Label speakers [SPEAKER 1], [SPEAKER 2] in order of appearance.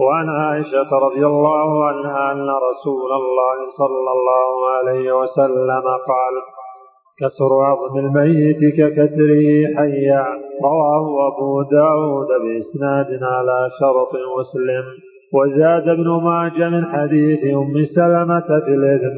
[SPEAKER 1] وعن عائشة رضي الله عنها أن رسول الله صلى الله عليه وسلم قال كسر عظم الميت ككسره حيا. رواه أبو داود بإسناد على شرط مسلم. وزاد ابن ماجه من حديث أم سلمة في الإذن.